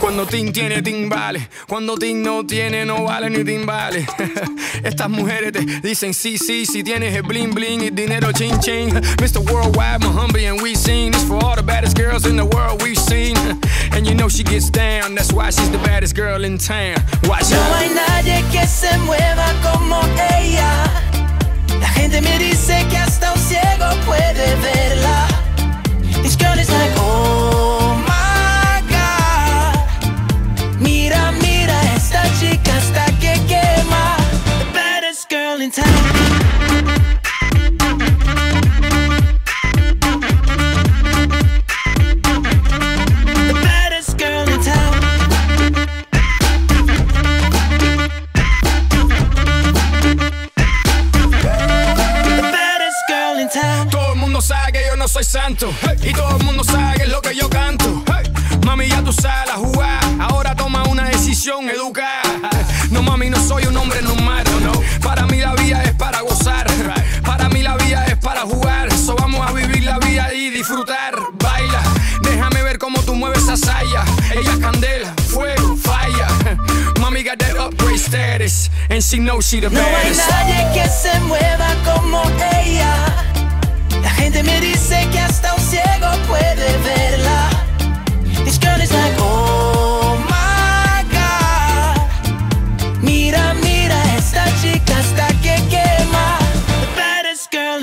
Cuando Tim tiene timbales, cuando Tim no tiene no vale ni timbales. Estas mujeres te dicen sí, sí, si tienes el bling bling y dinero ching ching. Mr. Worldwide, Muhambi and we sing. This for all the baddest girls in the world we've seen. And you know she gets down, that's why she's the baddest girl in town. Watch out. No hay nadie que se mueva como ella. Todo el mundo sabe que yo no soy santo. Y todo el mundo sabe que es lo que yo canto. Mami, ya tú sabes la jugada. Ahora toma una decisión educada. No, mami, no soy un hombre normal. No. Para mí la vida es para gozar. Para mí la vida es para jugar. So vamos a vivir la vida y disfrutar. Baila, déjame ver cómo tú mueves esa saya. Ella es candela, fuego, falla. Mami got that upgrade status. And she knows she the No hay nadie que se mueva como ella.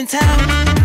in town.